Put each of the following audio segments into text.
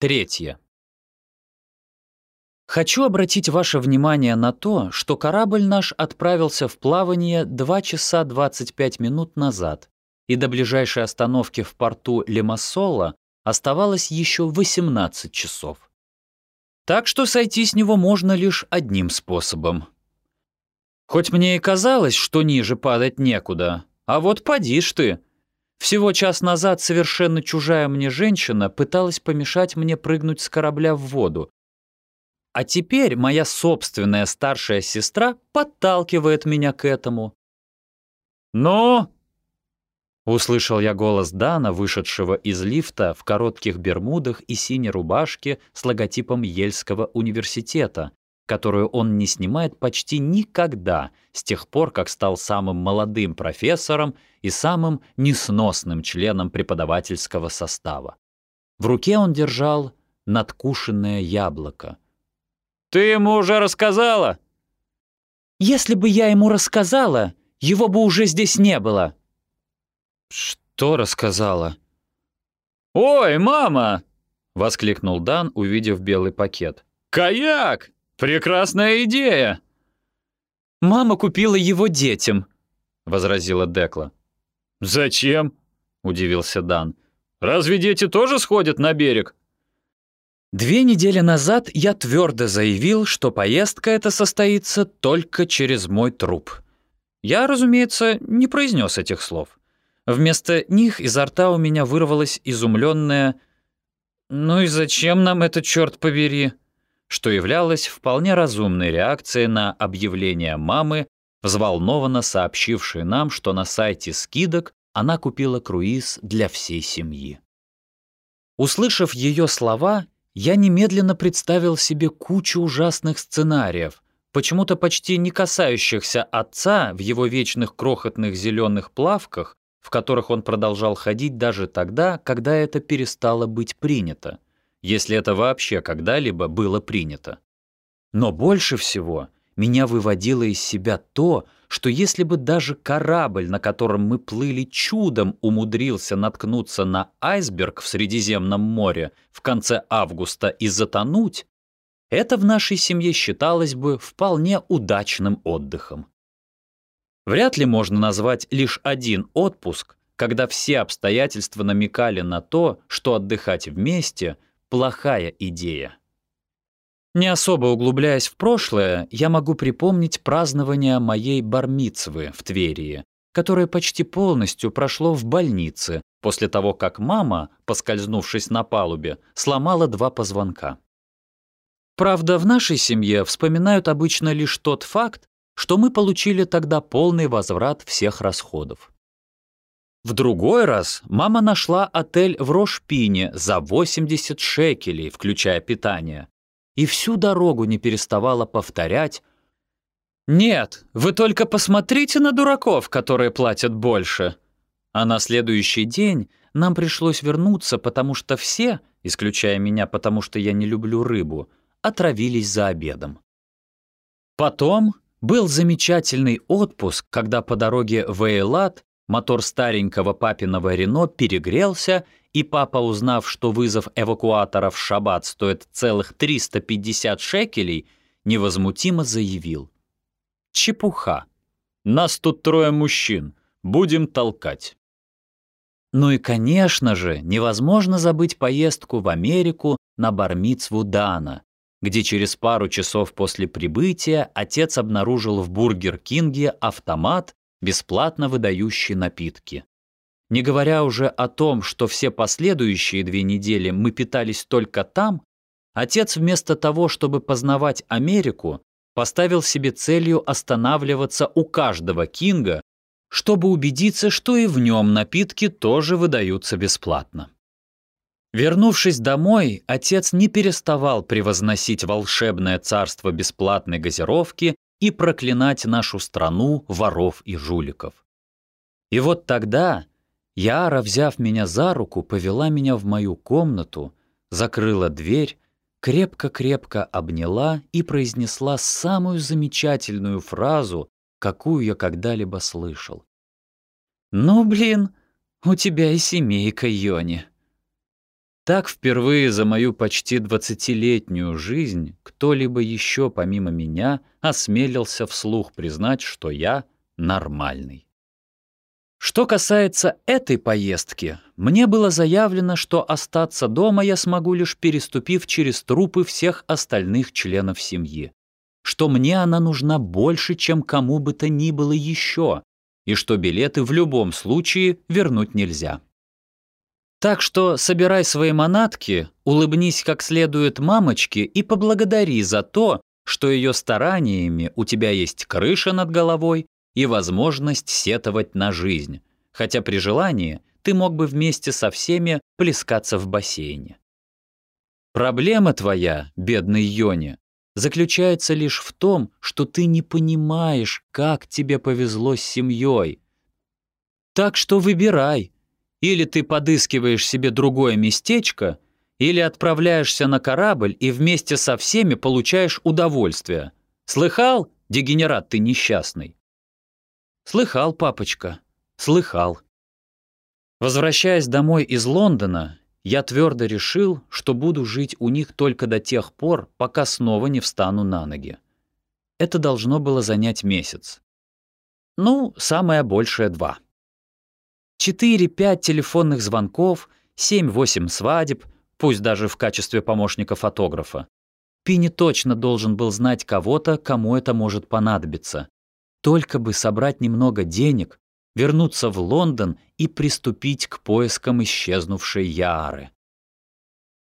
Третье. Хочу обратить ваше внимание на то, что корабль наш отправился в плавание 2 часа 25 минут назад, и до ближайшей остановки в порту Лимассола оставалось еще 18 часов. Так что сойти с него можно лишь одним способом. Хоть мне и казалось, что ниже падать некуда, а вот поди ж ты. Всего час назад совершенно чужая мне женщина пыталась помешать мне прыгнуть с корабля в воду, а теперь моя собственная старшая сестра подталкивает меня к этому. «Ну?» Услышал я голос Дана, вышедшего из лифта в коротких бермудах и синей рубашке с логотипом Ельского университета, которую он не снимает почти никогда с тех пор, как стал самым молодым профессором и самым несносным членом преподавательского состава. В руке он держал надкушенное яблоко — «Ты ему уже рассказала?» «Если бы я ему рассказала, его бы уже здесь не было». «Что рассказала?» «Ой, мама!» — воскликнул Дан, увидев белый пакет. «Каяк! Прекрасная идея!» «Мама купила его детям», — возразила Декла. «Зачем?» — удивился Дан. «Разве дети тоже сходят на берег?» Две недели назад я твердо заявил, что поездка эта состоится только через мой труп. Я, разумеется, не произнес этих слов. Вместо них изо рта у меня вырвалось изумленное «Ну и зачем нам это, черт побери?» Что являлось вполне разумной реакцией на объявление мамы, взволнованно сообщившей нам, что на сайте скидок она купила круиз для всей семьи. Услышав ее слова, я немедленно представил себе кучу ужасных сценариев, почему-то почти не касающихся отца в его вечных крохотных зеленых плавках, в которых он продолжал ходить даже тогда, когда это перестало быть принято, если это вообще когда-либо было принято. Но больше всего меня выводило из себя то, что если бы даже корабль, на котором мы плыли чудом, умудрился наткнуться на айсберг в Средиземном море в конце августа и затонуть, это в нашей семье считалось бы вполне удачным отдыхом. Вряд ли можно назвать лишь один отпуск, когда все обстоятельства намекали на то, что отдыхать вместе – плохая идея. Не особо углубляясь в прошлое, я могу припомнить празднование моей бармицвы в Тверии, которое почти полностью прошло в больнице после того, как мама, поскользнувшись на палубе, сломала два позвонка. Правда, в нашей семье вспоминают обычно лишь тот факт, что мы получили тогда полный возврат всех расходов. В другой раз мама нашла отель в Рошпине за 80 шекелей, включая питание, и всю дорогу не переставала повторять «Нет, вы только посмотрите на дураков, которые платят больше». А на следующий день нам пришлось вернуться, потому что все, исключая меня, потому что я не люблю рыбу, отравились за обедом. Потом был замечательный отпуск, когда по дороге в Эйлат мотор старенького папиного Рено перегрелся, и папа, узнав, что вызов эвакуатора в шаббат стоит целых 350 шекелей, невозмутимо заявил. «Чепуха. Нас тут трое мужчин. Будем толкать». Ну и, конечно же, невозможно забыть поездку в Америку на Бармицву Дана, где через пару часов после прибытия отец обнаружил в Бургер Кинге автомат, бесплатно выдающий напитки. Не говоря уже о том, что все последующие две недели мы питались только там, отец вместо того, чтобы познавать Америку, поставил себе целью останавливаться у каждого Кинга, чтобы убедиться, что и в нем напитки тоже выдаются бесплатно. Вернувшись домой, отец не переставал превозносить волшебное царство бесплатной газировки и проклинать нашу страну воров и жуликов. И вот тогда Яра, взяв меня за руку, повела меня в мою комнату, закрыла дверь, крепко-крепко обняла и произнесла самую замечательную фразу, какую я когда-либо слышал. «Ну, блин, у тебя и семейка, Йони». Так впервые за мою почти двадцатилетнюю жизнь кто-либо еще помимо меня осмелился вслух признать, что я нормальный. Что касается этой поездки, мне было заявлено, что остаться дома я смогу лишь переступив через трупы всех остальных членов семьи, что мне она нужна больше, чем кому бы то ни было еще, и что билеты в любом случае вернуть нельзя. Так что собирай свои манатки, улыбнись как следует мамочке и поблагодари за то, что ее стараниями у тебя есть крыша над головой и возможность сетовать на жизнь, хотя при желании ты мог бы вместе со всеми плескаться в бассейне. Проблема твоя, бедный Йони, заключается лишь в том, что ты не понимаешь, как тебе повезло с семьей. Так что выбирай, или ты подыскиваешь себе другое местечко, или отправляешься на корабль и вместе со всеми получаешь удовольствие. Слыхал, дегенерат ты несчастный? Слыхал, папочка, слыхал. Возвращаясь домой из Лондона, я твердо решил, что буду жить у них только до тех пор, пока снова не встану на ноги. Это должно было занять месяц. Ну, самое большее два. 4-5 телефонных звонков, 7-8 свадеб, пусть даже в качестве помощника фотографа. Пини точно должен был знать кого-то, кому это может понадобиться. Только бы собрать немного денег, вернуться в Лондон и приступить к поискам исчезнувшей Яары.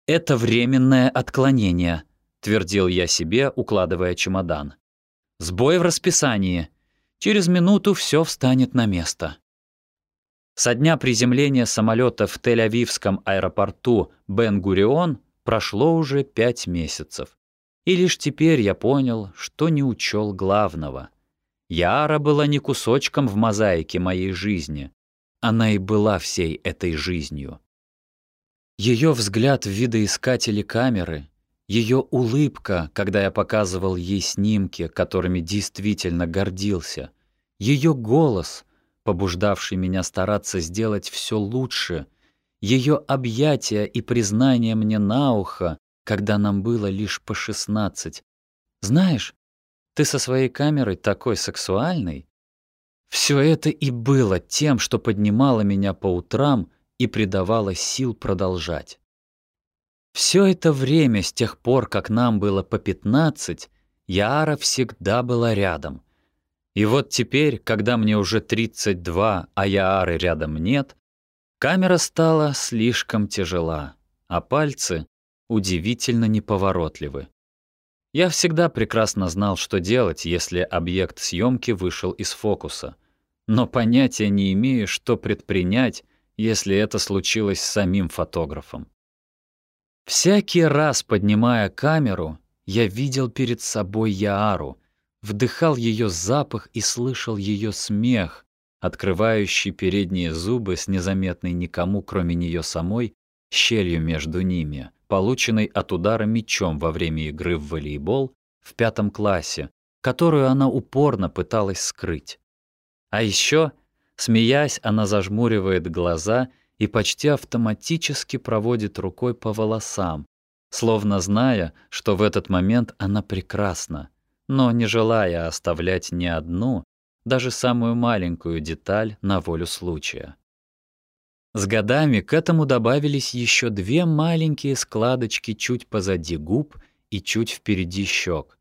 «Это временное отклонение», — твердил я себе, укладывая чемодан. «Сбой в расписании. Через минуту все встанет на место». Со дня приземления самолета в Тель-Авивском аэропорту Бен-Гурион прошло уже пять месяцев. И лишь теперь я понял, что не учел главного. Яра была не кусочком в мозаике моей жизни. Она и была всей этой жизнью. Ее взгляд в видоискателе камеры, ее улыбка, когда я показывал ей снимки, которыми действительно гордился, ее голос — побуждавший меня стараться сделать все лучше, ее объятия и признание мне на ухо, когда нам было лишь по шестнадцать. Знаешь, ты со своей камерой такой сексуальный. Все это и было тем, что поднимало меня по утрам и придавало сил продолжать. Все это время, с тех пор, как нам было по пятнадцать, Яра всегда была рядом. И вот теперь, когда мне уже 32, а Яары рядом нет, камера стала слишком тяжела, а пальцы удивительно неповоротливы. Я всегда прекрасно знал, что делать, если объект съемки вышел из фокуса, но понятия не имею, что предпринять, если это случилось с самим фотографом. Всякий раз, поднимая камеру, я видел перед собой Яару — вдыхал ее запах и слышал ее смех, открывающий передние зубы с незаметной никому, кроме нее самой, щелью между ними, полученной от удара мечом во время игры в волейбол в пятом классе, которую она упорно пыталась скрыть. А еще, смеясь, она зажмуривает глаза и почти автоматически проводит рукой по волосам, словно зная, что в этот момент она прекрасна, но не желая оставлять ни одну, даже самую маленькую деталь на волю случая. С годами к этому добавились еще две маленькие складочки чуть позади губ и чуть впереди щек.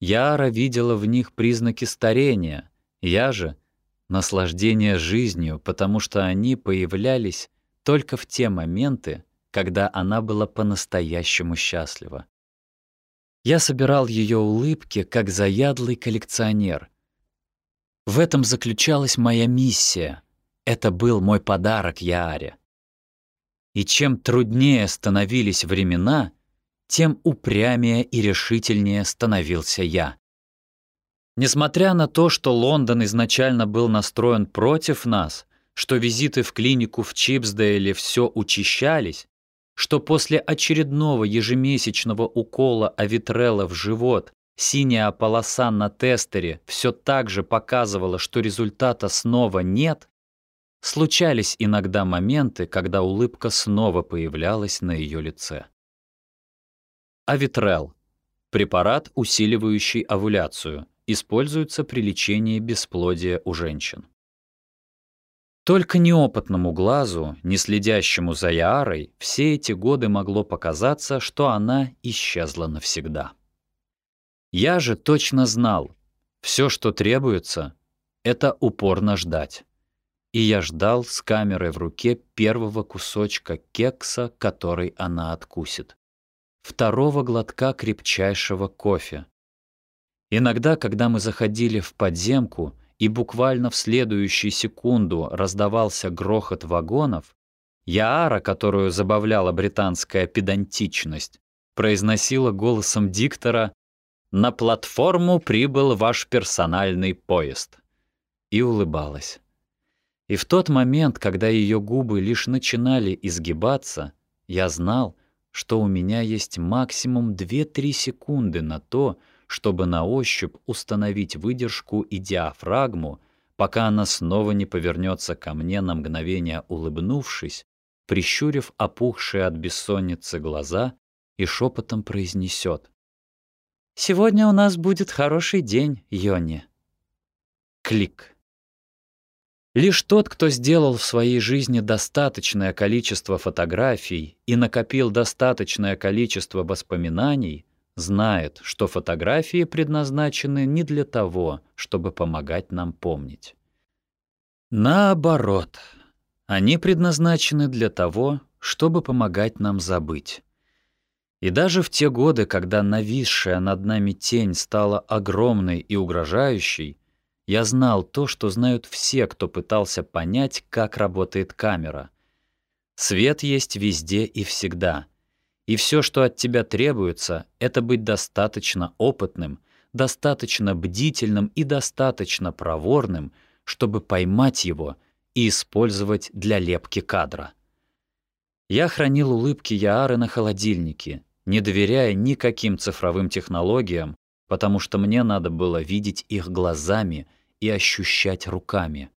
Яра видела в них признаки старения, я же — наслаждение жизнью, потому что они появлялись только в те моменты, когда она была по-настоящему счастлива. Я собирал ее улыбки, как заядлый коллекционер. В этом заключалась моя миссия. Это был мой подарок Яаре. И чем труднее становились времена, тем упрямее и решительнее становился я. Несмотря на то, что Лондон изначально был настроен против нас, что визиты в клинику в Чипсдейле все учащались, что после очередного ежемесячного укола авитрелла в живот синяя полоса на тестере все так же показывала, что результата снова нет, случались иногда моменты, когда улыбка снова появлялась на ее лице. Авитрел — препарат, усиливающий овуляцию, используется при лечении бесплодия у женщин. Только неопытному глазу, не следящему за Яарой, все эти годы могло показаться, что она исчезла навсегда. Я же точно знал, все, что требуется, это упорно ждать. И я ждал с камерой в руке первого кусочка кекса, который она откусит. Второго глотка крепчайшего кофе. Иногда, когда мы заходили в подземку, и буквально в следующую секунду раздавался грохот вагонов, Яара, которую забавляла британская педантичность, произносила голосом диктора «На платформу прибыл ваш персональный поезд» и улыбалась. И в тот момент, когда ее губы лишь начинали изгибаться, я знал, что у меня есть максимум 2-3 секунды на то, чтобы на ощупь установить выдержку и диафрагму, пока она снова не повернется ко мне на мгновение улыбнувшись, прищурив опухшие от бессонницы глаза и шепотом произнесет. «Сегодня у нас будет хороший день, Йони». Клик. Лишь тот, кто сделал в своей жизни достаточное количество фотографий и накопил достаточное количество воспоминаний, знает, что фотографии предназначены не для того, чтобы помогать нам помнить. Наоборот, они предназначены для того, чтобы помогать нам забыть. И даже в те годы, когда нависшая над нами тень стала огромной и угрожающей, я знал то, что знают все, кто пытался понять, как работает камера. Свет есть везде и всегда — и все, что от тебя требуется, это быть достаточно опытным, достаточно бдительным и достаточно проворным, чтобы поймать его и использовать для лепки кадра. Я хранил улыбки Яары на холодильнике, не доверяя никаким цифровым технологиям, потому что мне надо было видеть их глазами и ощущать руками.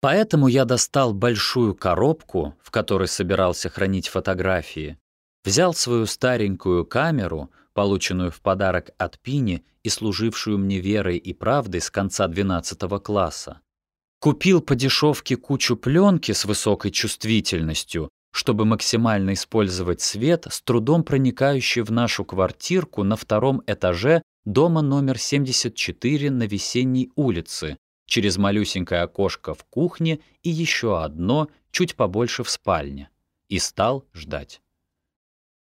Поэтому я достал большую коробку, в которой собирался хранить фотографии, Взял свою старенькую камеру, полученную в подарок от Пини и служившую мне верой и правдой с конца 12 класса. Купил по дешевке кучу пленки с высокой чувствительностью, чтобы максимально использовать свет, с трудом проникающий в нашу квартирку на втором этаже дома номер 74 на Весенней улице, через малюсенькое окошко в кухне и еще одно, чуть побольше в спальне. И стал ждать.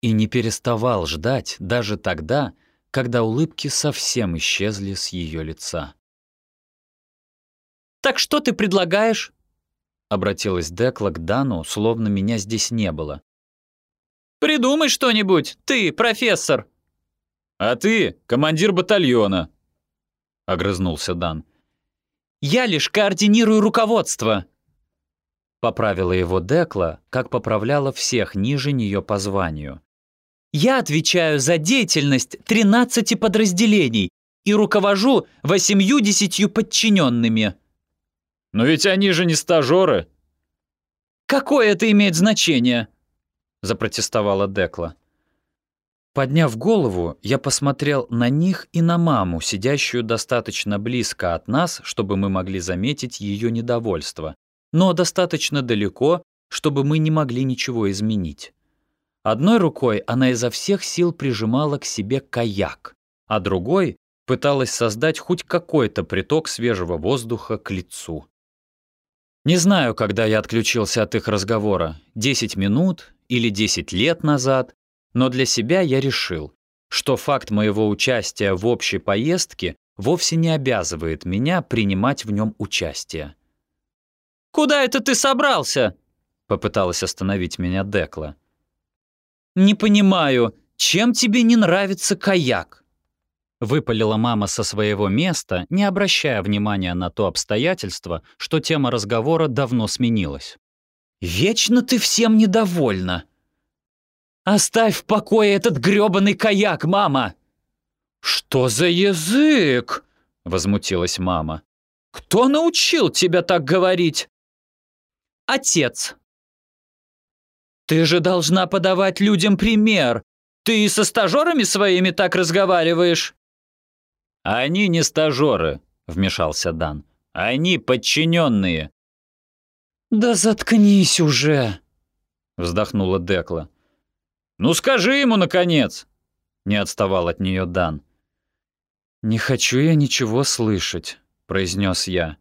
И не переставал ждать даже тогда, когда улыбки совсем исчезли с ее лица. «Так что ты предлагаешь?» Обратилась Декла к Дану, словно меня здесь не было. «Придумай что-нибудь, ты, профессор!» «А ты, командир батальона!» — огрызнулся Дан. «Я лишь координирую руководство!» Поправила его Декла, как поправляла всех ниже нее по званию. Я отвечаю за деятельность 13 подразделений и руковожу восемью-десятью подчиненными. Но ведь они же не стажеры. Какое это имеет значение? Запротестовала Декла. Подняв голову, я посмотрел на них и на маму, сидящую достаточно близко от нас, чтобы мы могли заметить ее недовольство, но достаточно далеко, чтобы мы не могли ничего изменить. Одной рукой она изо всех сил прижимала к себе каяк, а другой пыталась создать хоть какой-то приток свежего воздуха к лицу. Не знаю, когда я отключился от их разговора, 10 минут или 10 лет назад, но для себя я решил, что факт моего участия в общей поездке вовсе не обязывает меня принимать в нем участие. «Куда это ты собрался?» — попыталась остановить меня Декла. «Не понимаю, чем тебе не нравится каяк?» Выпалила мама со своего места, не обращая внимания на то обстоятельство, что тема разговора давно сменилась. «Вечно ты всем недовольна!» «Оставь в покое этот грёбаный каяк, мама!» «Что за язык?» — возмутилась мама. «Кто научил тебя так говорить?» отец. Ты же должна подавать людям пример. Ты со стажерами своими так разговариваешь. Они не стажеры, вмешался Дан. Они подчиненные. Да заткнись уже, вздохнула Декла. Ну скажи ему, наконец, не отставал от нее Дан. «Не хочу я ничего слышать», — произнес я.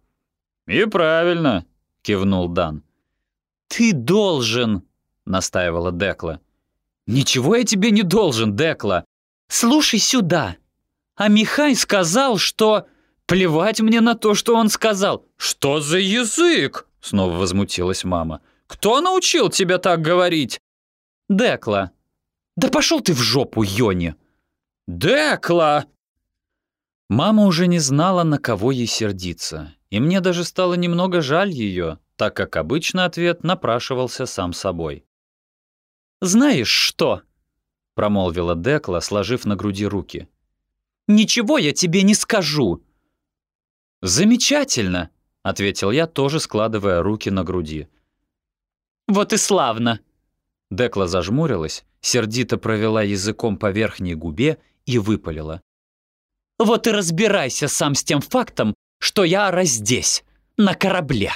«И правильно», — кивнул Дан. «Ты должен», — настаивала Декла. «Ничего я тебе не должен, Декла. Слушай сюда. А Михай сказал, что... Плевать мне на то, что он сказал. Что за язык?» — снова возмутилась мама. «Кто научил тебя так говорить?» «Декла». «Да пошел ты в жопу, Йони!» «Декла!» Мама уже не знала, на кого ей сердиться, и мне даже стало немного жаль ее, так как обычно ответ напрашивался сам собой. «Знаешь что?» — промолвила Декла, сложив на груди руки. «Ничего я тебе не скажу!» «Замечательно!» — ответил я, тоже складывая руки на груди. «Вот и славно!» Декла зажмурилась, сердито провела языком по верхней губе и выпалила. Вот и разбирайся сам с тем фактом, что я здесь, на корабле.